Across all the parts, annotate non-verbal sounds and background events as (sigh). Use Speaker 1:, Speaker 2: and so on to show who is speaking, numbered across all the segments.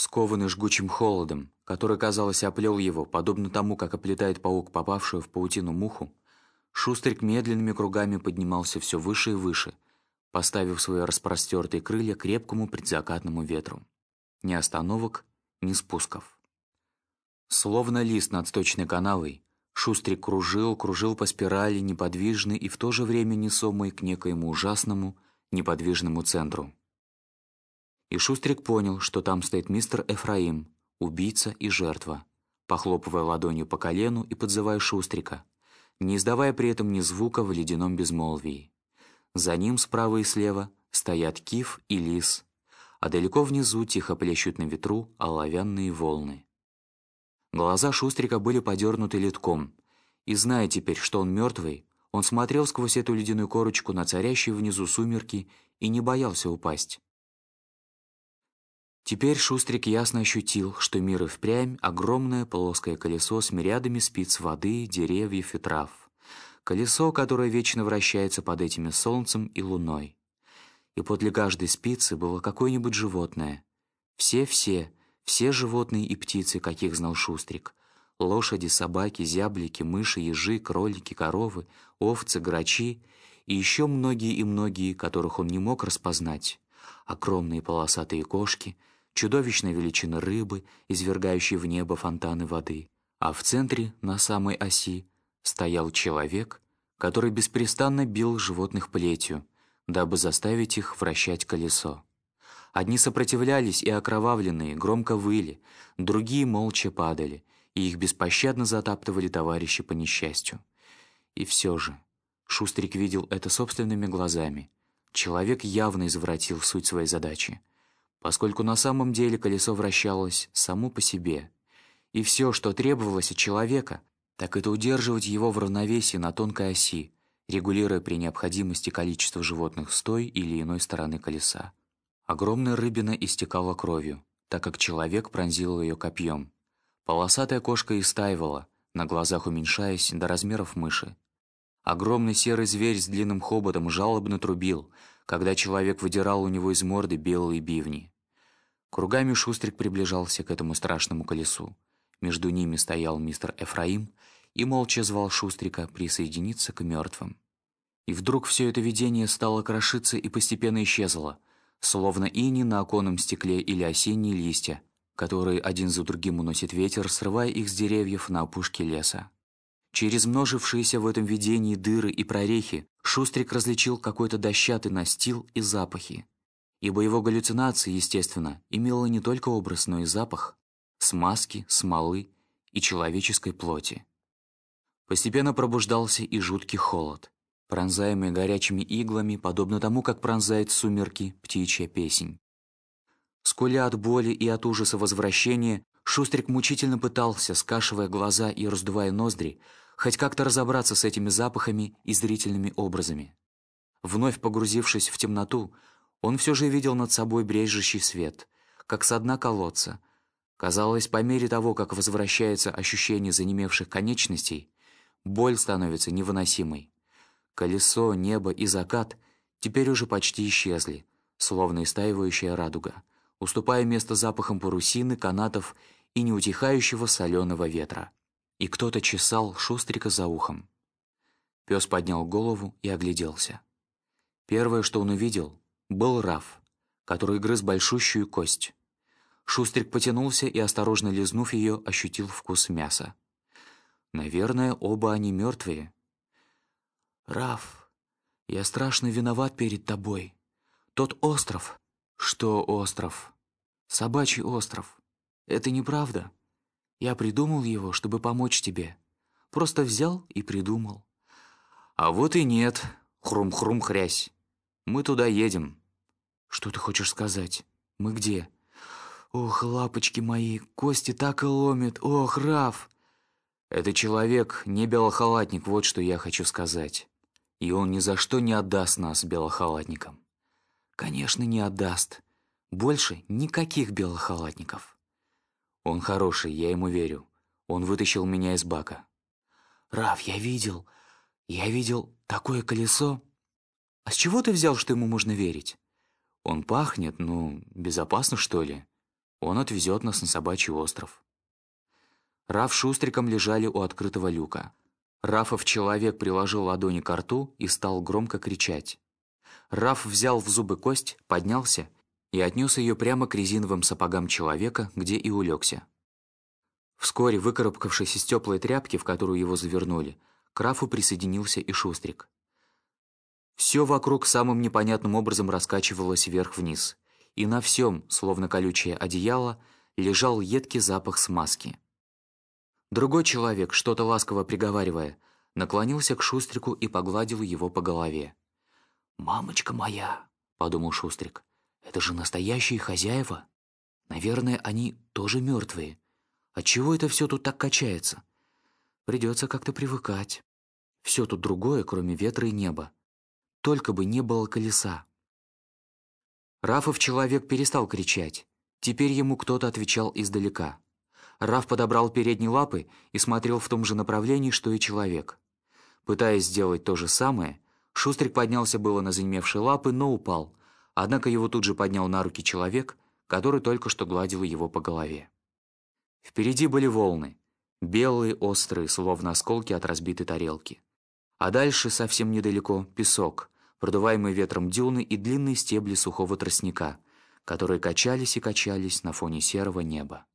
Speaker 1: Скованный жгучим холодом, который, казалось, оплел его, подобно тому, как оплетает паук попавшую в паутину муху, Шустрик медленными кругами поднимался все выше и выше, поставив свои распростертые крылья крепкому предзакатному ветру. Ни остановок, ни спусков. Словно лист над сточной канавой, Шустрик кружил, кружил по спирали, неподвижный и в то же время несомый к некоему ужасному, неподвижному центру. И Шустрик понял, что там стоит мистер Эфраим, убийца и жертва, похлопывая ладонью по колену и подзывая Шустрика, не издавая при этом ни звука в ледяном безмолвии. За ним справа и слева стоят киф и лис, а далеко внизу тихо плещут на ветру оловянные волны. Глаза Шустрика были подернуты литком, и, зная теперь, что он мертвый, он смотрел сквозь эту ледяную корочку на царящие внизу сумерки и не боялся упасть. Теперь Шустрик ясно ощутил, что мир и впрямь — огромное плоское колесо с мириадами спиц воды, деревьев и трав. Колесо, которое вечно вращается под этими солнцем и луной. И подле каждой спицы было какое-нибудь животное. Все-все, все животные и птицы, каких знал Шустрик. Лошади, собаки, зяблики, мыши, ежи, кролики, коровы, овцы, грачи и еще многие и многие, которых он не мог распознать. Огромные полосатые кошки, чудовищной величины рыбы, извергающие в небо фонтаны воды. А в центре, на самой оси, стоял человек, который беспрестанно бил животных плетью, дабы заставить их вращать колесо. Одни сопротивлялись и окровавленные громко выли, другие молча падали, и их беспощадно затаптывали товарищи по несчастью. И все же Шустрик видел это собственными глазами. Человек явно извратил суть своей задачи, поскольку на самом деле колесо вращалось само по себе. И все, что требовалось от человека, так это удерживать его в равновесии на тонкой оси, регулируя при необходимости количество животных с той или иной стороны колеса. Огромная рыбина истекала кровью, так как человек пронзил ее копьем. Полосатая кошка истаивала, на глазах уменьшаясь до размеров мыши. Огромный серый зверь с длинным хоботом жалобно трубил, когда человек выдирал у него из морды белые бивни. Кругами Шустрик приближался к этому страшному колесу. Между ними стоял мистер Эфраим и молча звал Шустрика присоединиться к мертвым. И вдруг все это видение стало крошиться и постепенно исчезло — словно ини на оконном стекле или осенние листья, которые один за другим уносит ветер, срывая их с деревьев на опушке леса. Через множившиеся в этом видении дыры и прорехи Шустрик различил какой-то дощатый настил и запахи. Ибо его галлюцинации, естественно, имела не только образ, но и запах смазки, смолы и человеческой плоти. Постепенно пробуждался и жуткий холод пронзаемый горячими иглами, подобно тому, как пронзает сумерки птичья песнь. Скуля от боли и от ужаса возвращения, Шустрик мучительно пытался, скашивая глаза и раздувая ноздри, хоть как-то разобраться с этими запахами и зрительными образами. Вновь погрузившись в темноту, он все же видел над собой брежущий свет, как со дна колодца. Казалось, по мере того, как возвращается ощущение занемевших конечностей, боль становится невыносимой. Колесо, небо и закат теперь уже почти исчезли, словно истаивающая радуга, уступая место запахам парусины, канатов и неутихающего соленого ветра. И кто-то чесал шустрика за ухом. Пес поднял голову и огляделся. Первое, что он увидел, был Раф, который грыз большущую кость. Шустрик потянулся и, осторожно лизнув ее, ощутил вкус мяса. Наверное, оба они мертвые, «Раф, я страшно виноват перед тобой. Тот остров...» «Что остров?» «Собачий остров. Это неправда. Я придумал его, чтобы помочь тебе. Просто взял и придумал». «А вот и нет. Хрум-хрум хрясь. Мы туда едем». «Что ты хочешь сказать? Мы где?» «Ох, лапочки мои, кости так и ломит. Ох, Раф!» «Это человек, не белохалатник, вот что я хочу сказать и он ни за что не отдаст нас белохалатникам. Конечно, не отдаст. Больше никаких белохалатников. Он хороший, я ему верю. Он вытащил меня из бака. «Раф, я видел, я видел такое колесо. А с чего ты взял, что ему можно верить? Он пахнет, ну, безопасно, что ли? Он отвезет нас на собачий остров. Раф шустриком лежали у открытого люка. Рафов человек приложил ладони к рту и стал громко кричать. Раф взял в зубы кость, поднялся и отнес ее прямо к резиновым сапогам человека, где и улегся. Вскоре, выкарабкавшись из теплой тряпки, в которую его завернули, к Рафу присоединился и Шустрик. Все вокруг самым непонятным образом раскачивалось вверх-вниз, и на всем, словно колючее одеяло, лежал едкий запах смазки. Другой человек, что-то ласково приговаривая, наклонился к Шустрику и погладил его по голове. «Мамочка моя!» — подумал Шустрик. «Это же настоящие хозяева! Наверное, они тоже мертвые. Отчего это все тут так качается? Придется как-то привыкать. Все тут другое, кроме ветра и неба. Только бы не было колеса». Рафов человек перестал кричать. Теперь ему кто-то отвечал издалека. Раф подобрал передние лапы и смотрел в том же направлении, что и человек. Пытаясь сделать то же самое, Шустрик поднялся было на занемевшие лапы, но упал, однако его тут же поднял на руки человек, который только что гладил его по голове. Впереди были волны, белые, острые, словно осколки от разбитой тарелки. А дальше, совсем недалеко, песок, продуваемый ветром дюны и длинные стебли сухого тростника, которые качались и качались на фоне серого неба.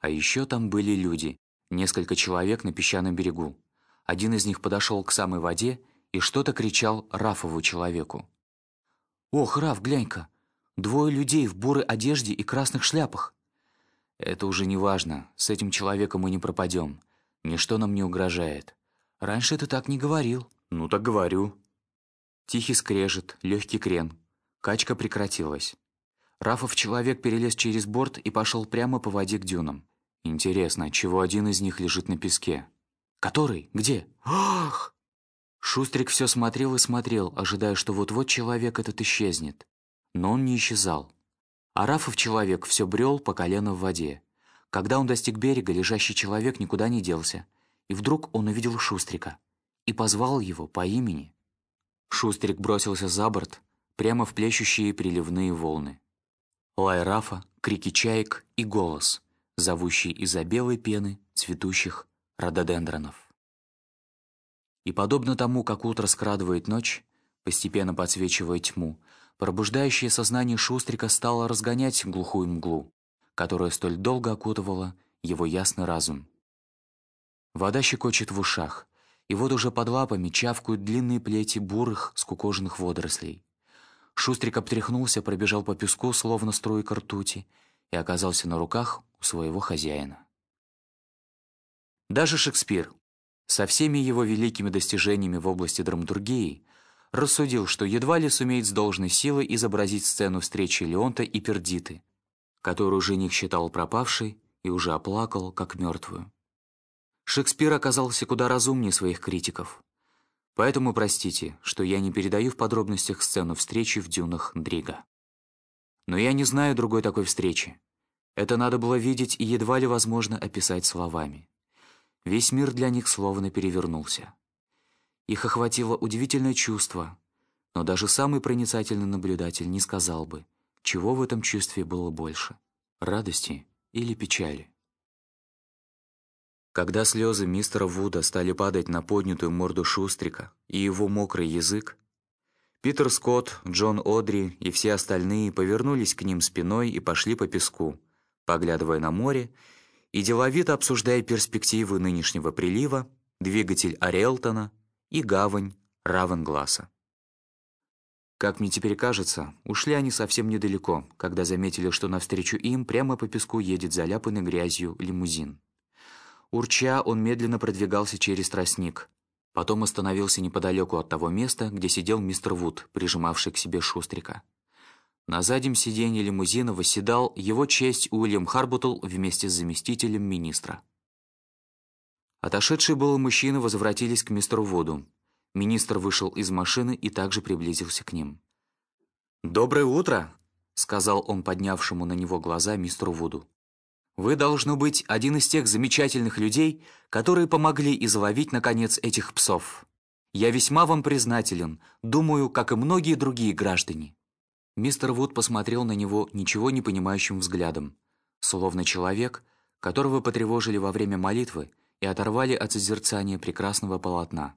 Speaker 1: А еще там были люди, несколько человек на песчаном берегу. Один из них подошел к самой воде и что-то кричал Рафову человеку. «Ох, Раф, глянь-ка! Двое людей в бурой одежде и красных шляпах!» «Это уже не важно, с этим человеком мы не пропадем. Ничто нам не угрожает. Раньше ты так не говорил». «Ну так говорю». Тихий скрежет, легкий крен. Качка прекратилась. Рафов человек перелез через борт и пошел прямо по воде к дюнам. Интересно, чего один из них лежит на песке? Который? Где? Ах! Шустрик все смотрел и смотрел, ожидая, что вот-вот человек этот исчезнет. Но он не исчезал. Арафов человек все брел по колено в воде. Когда он достиг берега, лежащий человек никуда не делся. И вдруг он увидел Шустрика и позвал его по имени. Шустрик бросился за борт, прямо в плещущие приливные волны. Лай Рафа, крики чаек и голос — зовущий из-за белой пены цветущих рододендронов. И подобно тому, как утро скрадывает ночь, постепенно подсвечивая тьму, пробуждающее сознание Шустрика стало разгонять глухую мглу, которая столь долго окутывала его ясный разум. Вода щекочет в ушах, и вот уже под лапами чавкают длинные плети бурых, скукоженных водорослей. Шустрик обтряхнулся, пробежал по песку, словно струйка ртути, и оказался на руках у своего хозяина. Даже Шекспир, со всеми его великими достижениями в области драматургии, рассудил, что едва ли сумеет с должной силой изобразить сцену встречи Леонта и Пердиты, которую жених считал пропавшей и уже оплакал, как мертвую. Шекспир оказался куда разумнее своих критиков. Поэтому простите, что я не передаю в подробностях сцену встречи в дюнах Дрига. Но я не знаю другой такой встречи. Это надо было видеть и едва ли возможно описать словами. Весь мир для них словно перевернулся. Их охватило удивительное чувство, но даже самый проницательный наблюдатель не сказал бы, чего в этом чувстве было больше — радости или печали. Когда слезы мистера Вуда стали падать на поднятую морду Шустрика и его мокрый язык, Питер Скотт, Джон Одри и все остальные повернулись к ним спиной и пошли по песку, поглядывая на море и деловито обсуждая перспективы нынешнего прилива, двигатель Ариэлтона и гавань Равенгласа. Как мне теперь кажется, ушли они совсем недалеко, когда заметили, что навстречу им прямо по песку едет заляпанный грязью лимузин. Урча, он медленно продвигался через тростник, Потом остановился неподалеку от того места, где сидел мистер Вуд, прижимавший к себе Шустрика. На заднем сиденье лимузина восседал его честь Уильям Харбутл вместе с заместителем министра. Отошедшие было мужчины возвратились к мистеру Вуду. Министр вышел из машины и также приблизился к ним. «Доброе утро!» — сказал он поднявшему на него глаза мистеру Вуду. Вы, должно быть, один из тех замечательных людей, которые помогли изловить, наконец, этих псов. Я весьма вам признателен, думаю, как и многие другие граждане». Мистер Вуд посмотрел на него ничего не понимающим взглядом, словно человек, которого потревожили во время молитвы и оторвали от созерцания прекрасного полотна.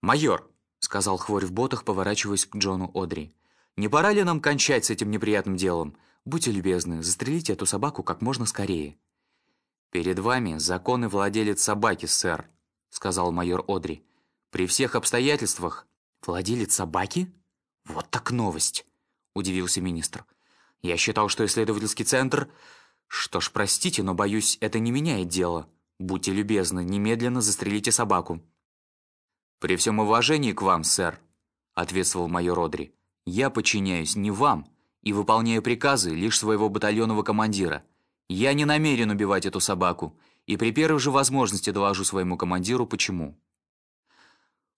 Speaker 1: «Майор!» — сказал Хворь в ботах, поворачиваясь к Джону Одри. «Не пора ли нам кончать с этим неприятным делом? Будьте любезны, застрелите эту собаку как можно скорее». «Перед вами законный владелец собаки, сэр», — сказал майор Одри. «При всех обстоятельствах...» «Владелец собаки? Вот так новость!» — удивился министр. «Я считал, что исследовательский центр...» «Что ж, простите, но, боюсь, это не меняет дело. Будьте любезны, немедленно застрелите собаку». «При всем уважении к вам, сэр», — ответствовал майор Одри, «я подчиняюсь не вам и выполняю приказы лишь своего батальонного командира. Я не намерен убивать эту собаку, и при первой же возможности доложу своему командиру, почему».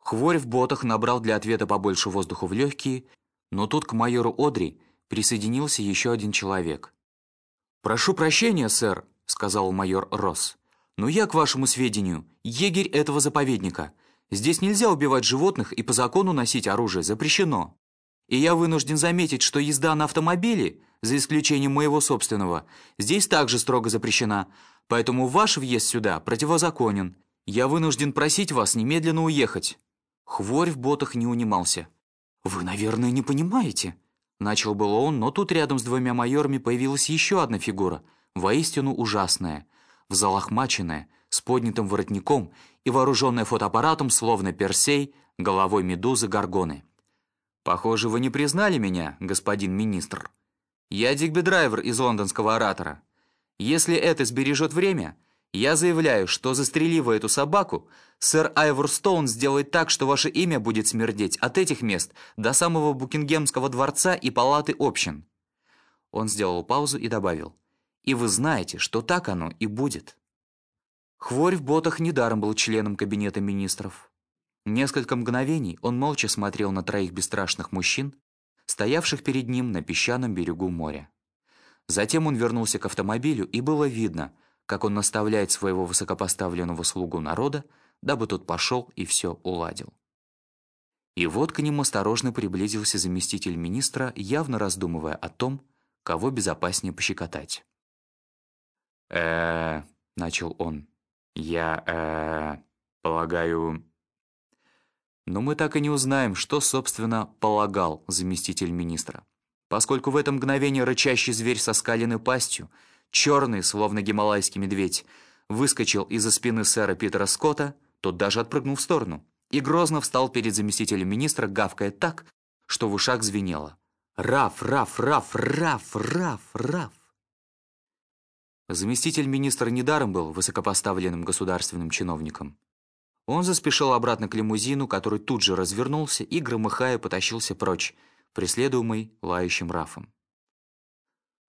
Speaker 1: Хворь в ботах набрал для ответа побольше воздуха в легкие, но тут к майору Одри присоединился еще один человек. «Прошу прощения, сэр», — сказал майор Росс, «но я, к вашему сведению, егерь этого заповедника». Здесь нельзя убивать животных и по закону носить оружие запрещено. И я вынужден заметить, что езда на автомобиле, за исключением моего собственного, здесь также строго запрещена, поэтому ваш въезд сюда противозаконен. Я вынужден просить вас немедленно уехать». Хворь в ботах не унимался. «Вы, наверное, не понимаете». Начал было он, но тут рядом с двумя майорами появилась еще одна фигура, воистину ужасная, взалохмаченная, с поднятым воротником и вооруженная фотоаппаратом, словно Персей, головой медузы Гаргоны. «Похоже, вы не признали меня, господин министр. Я Дигби-драйвер из лондонского оратора. Если это сбережет время, я заявляю, что застрелив эту собаку, сэр Айвор Стоун сделает так, что ваше имя будет смердеть от этих мест до самого Букингемского дворца и палаты общин». Он сделал паузу и добавил, «И вы знаете, что так оно и будет». Хворь в ботах недаром был членом кабинета министров. Несколько мгновений он молча смотрел на троих бесстрашных мужчин, стоявших перед ним на песчаном берегу моря. Затем он вернулся к автомобилю, и было видно, как он наставляет своего высокопоставленного слугу народа, дабы тот пошел и все уладил. И вот к нему осторожно приблизился заместитель министра, явно раздумывая о том, кого безопаснее пощекотать. э начал он. Я, э, полагаю... Но мы так и не узнаем, что, собственно, полагал заместитель министра. Поскольку в это мгновение рычащий зверь со скаленной пастью, черный, словно гималайский медведь, выскочил из-за спины сэра Питера Скотта, тот даже отпрыгнул в сторону и грозно встал перед заместителем министра, гавкая так, что в ушах звенело. «Раф, Раф, Раф, Раф, Раф, Раф!» Заместитель министра недаром был высокопоставленным государственным чиновником. Он заспешил обратно к лимузину, который тут же развернулся и, громыхая, потащился прочь, преследуемый лающим Рафом.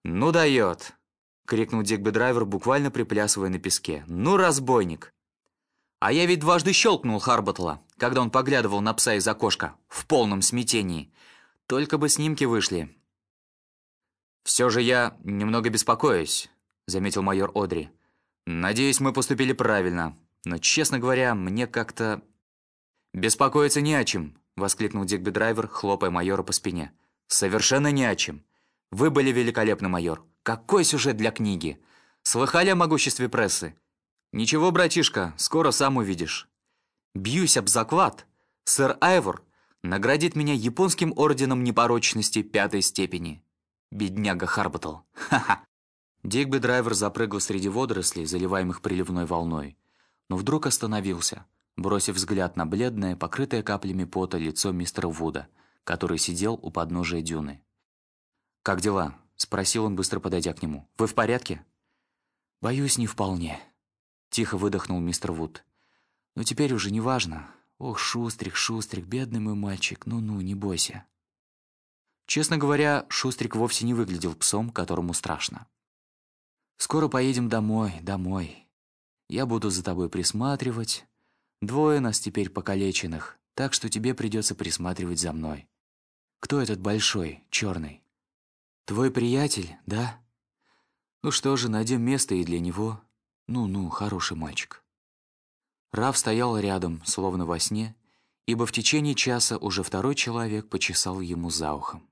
Speaker 1: «Ну дает!» — крикнул Дигби-драйвер, буквально приплясывая на песке. «Ну, разбойник!» А я ведь дважды щелкнул Харботла, когда он поглядывал на пса из окошка, в полном смятении. Только бы снимки вышли. «Все же я немного беспокоюсь», — заметил майор Одри. «Надеюсь, мы поступили правильно, но, честно говоря, мне как-то...» «Беспокоиться не о чем», — воскликнул Дигби Драйвер, хлопая майора по спине. «Совершенно не о чем. Вы были великолепный майор. Какой сюжет для книги? Слыхали о могуществе прессы? Ничего, братишка, скоро сам увидишь. Бьюсь об заклад. Сэр Айвор наградит меня японским орденом непорочности пятой степени. Бедняга Харботл. Ха-ха. Дигби драйвер запрыгал среди водорослей, заливаемых приливной волной, но вдруг остановился, бросив взгляд на бледное, покрытое каплями пота лицо мистера Вуда, который сидел у подножия дюны. «Как дела?» — спросил он, быстро подойдя к нему. «Вы в порядке?» «Боюсь, не вполне», — тихо выдохнул мистер Вуд. «Но теперь уже не важно. Ох, Шустрик, Шустрик, бедный мой мальчик, ну-ну, не бойся». Честно говоря, Шустрик вовсе не выглядел псом, которому страшно. Скоро поедем домой, домой. Я буду за тобой присматривать. Двое нас теперь покалеченных, так что тебе придется присматривать за мной. Кто этот большой, черный? Твой приятель, да? Ну что же, найдем место и для него. Ну-ну, хороший мальчик. Раф стоял рядом, словно во сне, ибо в течение часа уже второй человек почесал ему за ухом.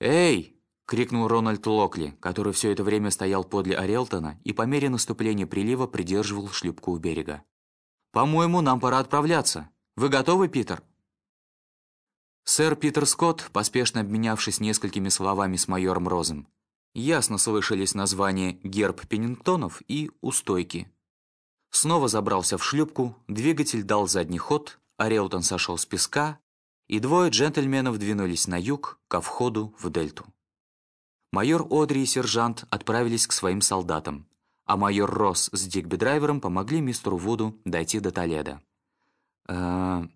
Speaker 1: «Эй!» — крикнул Рональд Локли, который все это время стоял подле Орелтона и по мере наступления прилива придерживал шлюпку у берега. «По-моему, нам пора отправляться. Вы готовы, Питер?» Сэр Питер Скотт, поспешно обменявшись несколькими словами с майором Розом, ясно слышались названия «Герб Пеннингтонов» и «Устойки». Снова забрался в шлюпку, двигатель дал задний ход, Орелтон сошел с песка, и двое джентльменов двинулись на юг, ко входу в дельту. Майор Одри и сержант отправились к своим солдатам, а майор Росс с Дигби-драйвером помогли мистеру Вуду дойти до Толеда. «Э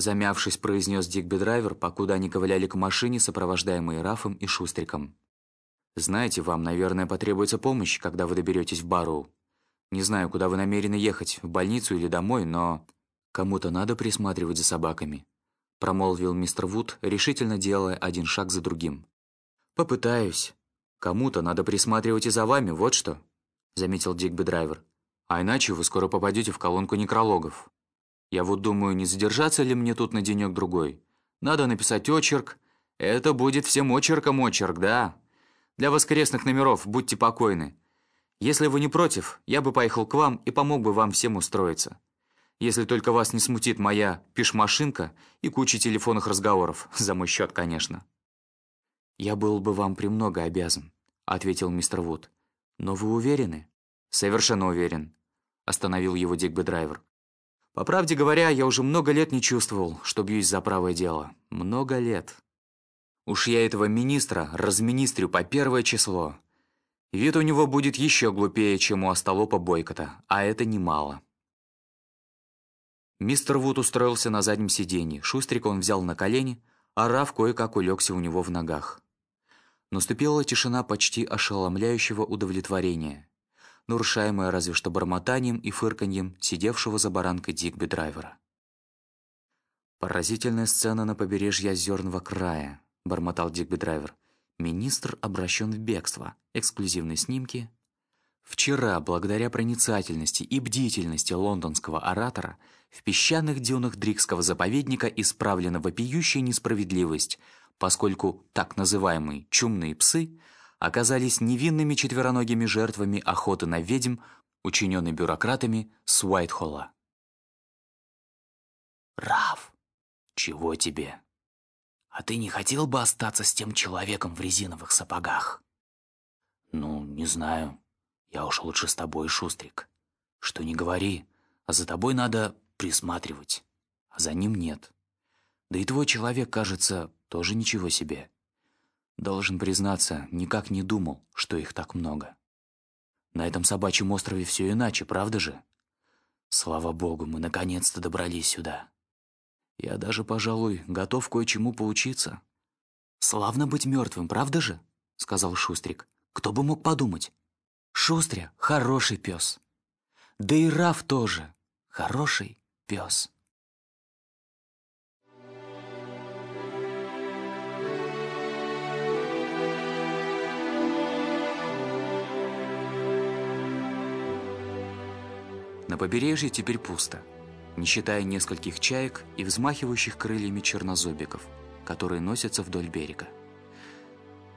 Speaker 1: замявшись, произнес Дигби-драйвер, покуда они ковыляли к машине, сопровождаемые Рафом и Шустриком. «Знаете, вам, наверное, потребуется помощь, когда вы доберетесь в Барроу. Не знаю, куда вы намерены ехать, в больницу или домой, но кому-то надо присматривать за собаками», промолвил мистер Вуд, решительно делая один шаг за другим. «Попытаюсь. Кому-то надо присматривать и за вами, вот что», заметил Дигби-драйвер. «А иначе вы скоро попадете в колонку некрологов». Я вот думаю, не задержаться ли мне тут на денек-другой. Надо написать очерк. Это будет всем очерком очерк, да. Для воскресных номеров, будьте покойны. Если вы не против, я бы поехал к вам и помог бы вам всем устроиться. Если только вас не смутит моя пиш-машинка и куча телефонных разговоров, (laughs) за мой счет, конечно». «Я был бы вам премного обязан», — ответил мистер Вуд. «Но вы уверены?» «Совершенно уверен», — остановил его Дигби-драйвер. По правде говоря, я уже много лет не чувствовал, что бьюсь за правое дело. Много лет. Уж я этого министра разминистрю по первое число. Вид у него будет еще глупее, чем у остолопа Бойкота, а это немало. Мистер Вуд устроился на заднем сиденье, Шустрика он взял на колени, а Раф кое-как улегся у него в ногах. Наступила тишина почти ошеломляющего удовлетворения нарушаемое разве что бормотанием и фырканьем сидевшего за баранкой Дигби-драйвера. «Поразительная сцена на побережье озерного края», — бормотал Дигби-драйвер. «Министр обращен в бегство. Эксклюзивные снимки». Вчера, благодаря проницательности и бдительности лондонского оратора, в песчаных дюнах Дрикского заповедника исправлена вопиющая несправедливость, поскольку так называемые «чумные псы» оказались невинными четвероногими жертвами охоты на ведьм, учиненной бюрократами с Уайтхолла.
Speaker 2: «Раф, чего тебе? А ты не хотел бы остаться с тем человеком в резиновых сапогах?» «Ну, не знаю. Я уж лучше с тобой, Шустрик. Что не говори, а за тобой надо присматривать, а за ним нет. Да и твой человек, кажется, тоже ничего себе. Должен признаться, никак не думал, что их так много. На этом собачьем острове все иначе, правда же? Слава богу, мы наконец-то добрались сюда. Я даже, пожалуй, готов кое-чему поучиться. «Славно быть мертвым, правда же?» — сказал Шустрик. «Кто бы мог подумать? Шустря — хороший пес. Да и Раф тоже хороший пес».
Speaker 1: На побережье теперь пусто, не считая нескольких чаек и взмахивающих крыльями чернозобиков, которые носятся вдоль берега.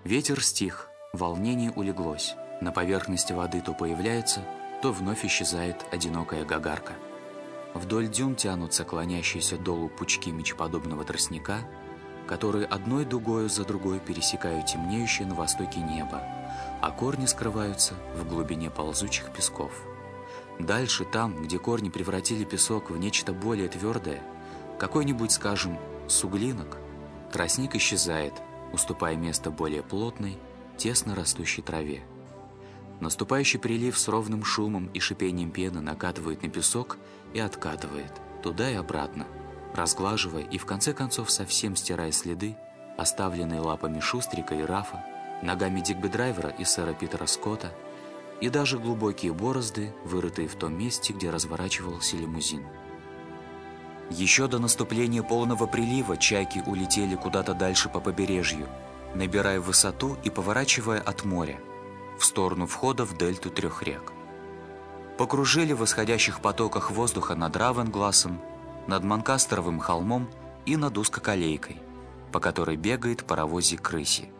Speaker 1: Ветер стих, волнение улеглось. На поверхности воды то появляется, то вновь исчезает одинокая гагарка. Вдоль дюн тянутся клонящиеся долу пучки мечеподобного тростника, которые одной дугою за другой пересекают темнеющее на востоке небо, а корни скрываются в глубине ползучих песков. Дальше, там, где корни превратили песок в нечто более твердое, какой-нибудь, скажем, суглинок, тростник исчезает, уступая место более плотной, тесно растущей траве. Наступающий прилив с ровным шумом и шипением пены накатывает на песок и откатывает, туда и обратно, разглаживая и в конце концов совсем стирая следы, оставленные лапами Шустрика и Рафа, ногами Дигби-драйвера и сэра Питера Скотта, и даже глубокие борозды, вырытые в том месте, где разворачивался лимузин. Еще до наступления полного прилива чайки улетели куда-то дальше по побережью, набирая высоту и поворачивая от моря, в сторону входа в дельту трех рек. Покружили в восходящих потоках воздуха над Равенглассом, над Манкастеровым холмом и над узкоколейкой, по которой бегает паровозик крыси.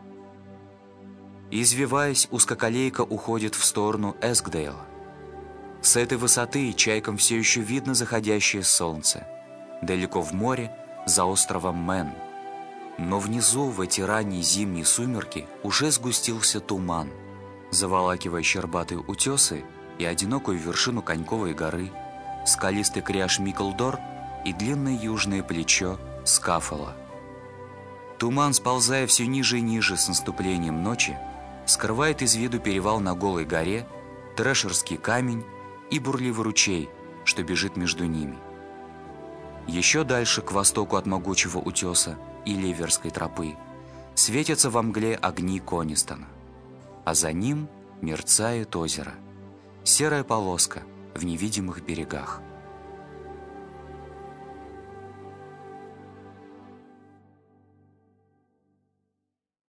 Speaker 1: Извиваясь, узкоколейка уходит в сторону Эскдейла. С этой высоты чайкам все еще видно заходящее солнце. Далеко в море, за островом Мэн. Но внизу, в эти ранние зимние сумерки, уже сгустился туман, заволакивая щербатые утесы и одинокую вершину Коньковой горы, скалистый кряж Миклдор и длинное южное плечо Скафола. Туман, сползая все ниже и ниже с наступлением ночи, скрывает из виду перевал на голой горе, Трэшерский камень и бурливый ручей, что бежит между ними. Еще дальше, к востоку от могучего утеса и Ливерской тропы, светятся во мгле огни Конистона, а за ним мерцает озеро, серая полоска в невидимых берегах.